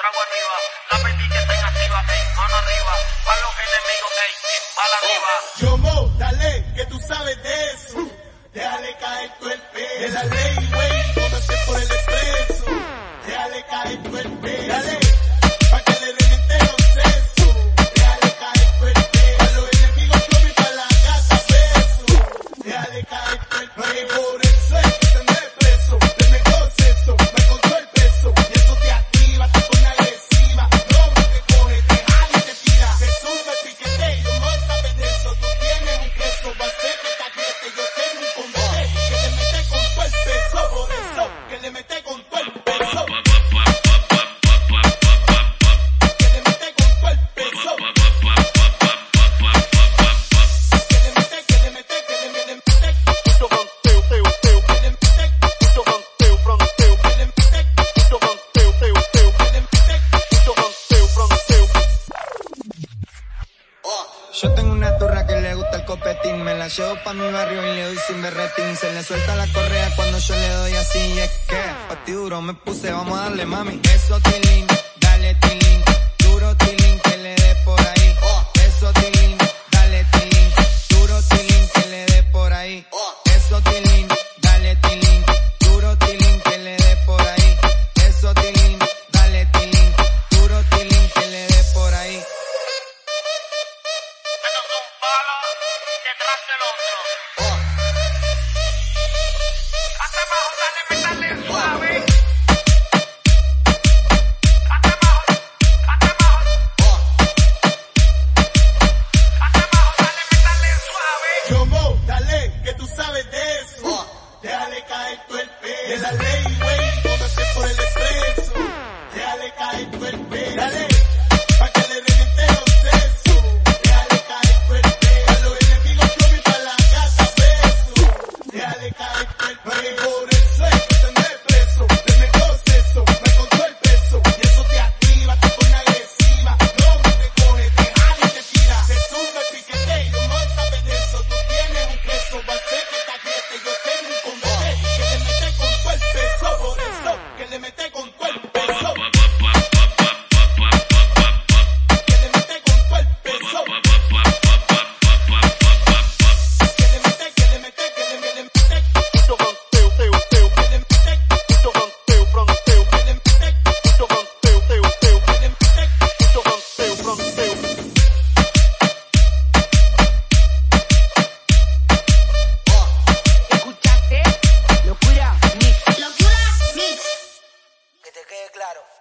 trago arriba, la pedí que estén activa, ey, mano arriba, pa' lo que Yo tengo una turra que le gusta el copetín, me la llevo pa' mi barrio y le doy sin berretín. Se le suelta la correa cuando yo le doy así, y es que pa' ti duro me puse, vamos a darle mami. Eso te tilín, dale tilín. Dale, que tú sabes de eso. Déjale caer tu el pelo. I go claro.